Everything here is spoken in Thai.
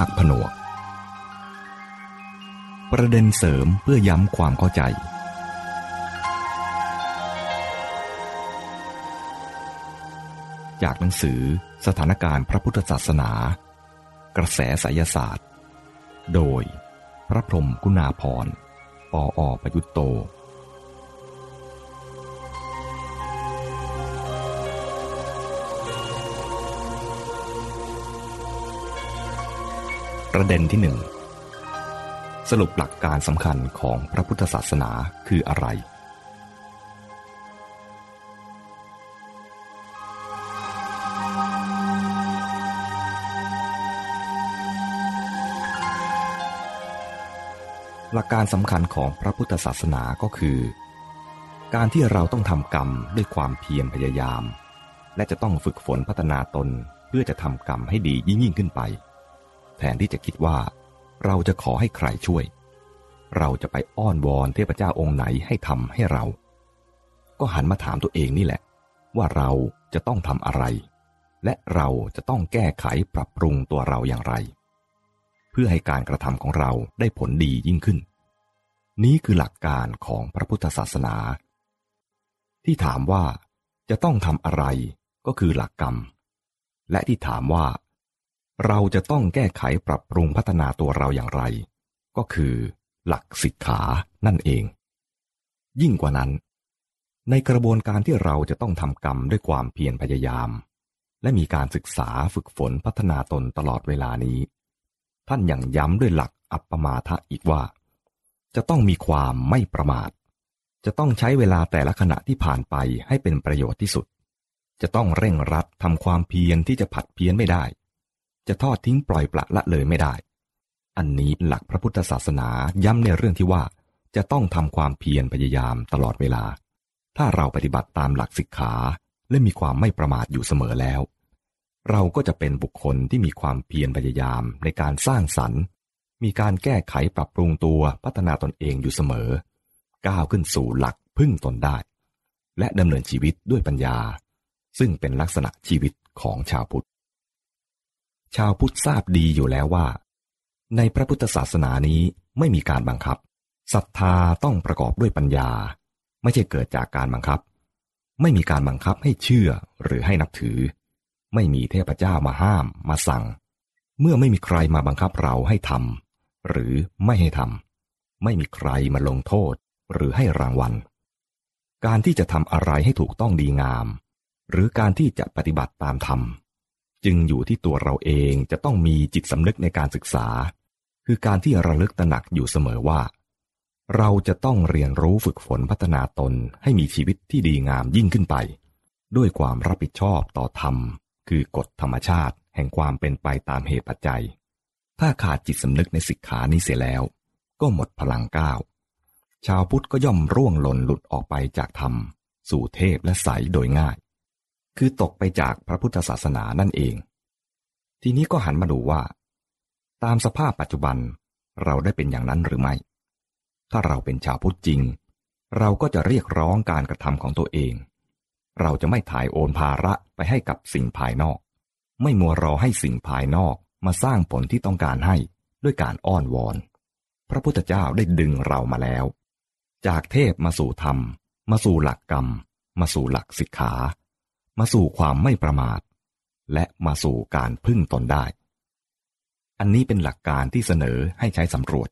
าคผนวก ประเด็นเสริมเพื่อย้ำความเข้าใจ จากหนังสือสถานการณ์พระพุทธศาสนา กระแสไสยศาสตร์ โดยพระพรมกุณาพรปออประยุตโต ประเด็นที่หนึ่งสรุปหลักการสำคัญของพระพุทธศาสนาคืออะไร หลักการสำคัญของพระพุทธศาสนาก็คือ การที่เราต้องทำกรรมด้วยความเพียรพยายาม และจะต้องฝึกฝนพัฒนาตนเพื่อจะทำกรรมให้ดียิ่งยิ่งขึ้นไป แทนที่จะคิดว่า เราจะขอให้ใครช่วย เราจะไปอ้อนวอนเทพเจ้าองค์ไหนให้ทำให้เรา ก็หันมาถามตัวเองนี่แหละ ว่าเราจะต้องทำอะไร และเราจะต้องแก้ไขปรับปรุงตัวเราอย่างไร เพื่อให้การกระทำของเราได้ผลดียิ่งขึ้น นี้คือหลักการของพระพุทธศาสนา ที่ถามว่าจะต้องทำอะไรก็คือหลักกรรม และที่ถามว่า เราจะต้องแก้ไขปรับปรุงพัฒนาตัวเราอย่างไร ก็คือหลักสิกขานั่นเอง ยิ่งกว่านั้น ในกระบวนการที่เราจะต้องทำกรรมด้วยความเพียรพยายาม และมีการศึกษาฝึกฝนพัฒนาตนตลอดเวลานี้ ท่านยังย้ำด้วยหลักอัปปมาทะอีกว่า จะต้องมีความไม่ประมาท จะต้องใช้เวลาแต่ละขณะที่ผ่านไปให้เป็นประโยชน์ที่สุด จะต้องเร่งรัดทำความเพียรที่จะผัดเพี้ยนไม่ได้ จะทอดทิ้งปล่อยปละละเลยไม่ได้ อันนี้หลักพระพุทธศาสนาย้ำในเรื่องที่ว่า จะต้องทำความเพียรพยายามตลอดเวลา ถ้าเราปฏิบัติตามหลักสิกขาและมีความไม่ประมาทอยู่เสมอแล้ว เราก็จะเป็นบุคคลที่มีความเพียรพยายามในการสร้างสรรค์ มีการแก้ไขปรับปรุงตัวพัฒนาตนเองอยู่เสมอ ก้าวขึ้นสู่หลักพึ่งตนได้ และดำเนินชีวิตด้วยปัญญา ซึ่งเป็นลักษณะชีวิตของชาวพุทธ ชาวพุทธทราบดีอยู่แล้วว่า ในพระพุทธศาสนานี้ไม่มีการบังคับศรัทธาต้องประกอบด้วยปัญญา ไม่ใช่เกิดจากการบังคับ ไม่มีการบังคับให้เชื่อหรือให้นับถือ ไม่มีเทพเจ้ามาห้าม มาสั่ง เมื่อไม่มีใครมาบังคับเราให้ทำหรือไม่ให้ทำไม่มีใครมาลงโทษหรือให้รางวัล การที่จะทำอะไรให้ถูกต้องดีงาม หรือการที่จะปฏิบัติตามธรรม จึงอยู่ที่ตัวเราเองจะต้องมีจิตสำนึกในการศึกษา คือการที่ระลึกตระหนักอยู่เสมอว่า เราจะต้องเรียนรู้ฝึกฝนพัฒนาตนให้มีชีวิตที่ดีงามยิ่งขึ้นไป ด้วยความรับผิดชอบต่อธรรม คือกฎธรรมชาติแห่งความเป็นไปตามเหตุปัจจัย ถ้าขาดจิตสำนึกในสิกขานี้เสียแล้ว ก็หมดพลังก้าวชาวพุทธก็ย่อมร่วงหล่นหลุดออกไปจากธรรม สู่เทพและใสโดยง่าย คือตกไปจากพระพุทธศาสนานั่นเอง ทีนี้ก็หันมาดูว่า ตามสภาพปัจจุบันเราได้เป็นอย่างนั้นหรือไม่ ถ้าเราเป็นชาวพุทธจริง เราก็จะเรียกร้องการกระทำของตัวเอง เราจะไม่ถ่ายโอนภาระไปให้กับสิ่งภายนอก ไม่มัวรอให้สิ่งภายนอกมาสร้างผลที่ต้องการให้ด้วยการอ้อนวอน พระพุทธเจ้าได้ดึงเรามาแล้ว จากเทพมาสู่ธรรม มาสู่หลักกรรม มาสู่หลักสิกขา มาสู่ความไม่ประมาท และมาสู่การพึ่งตนได้ อันนี้เป็นหลักการที่เสนอให้ใช้สำรวจ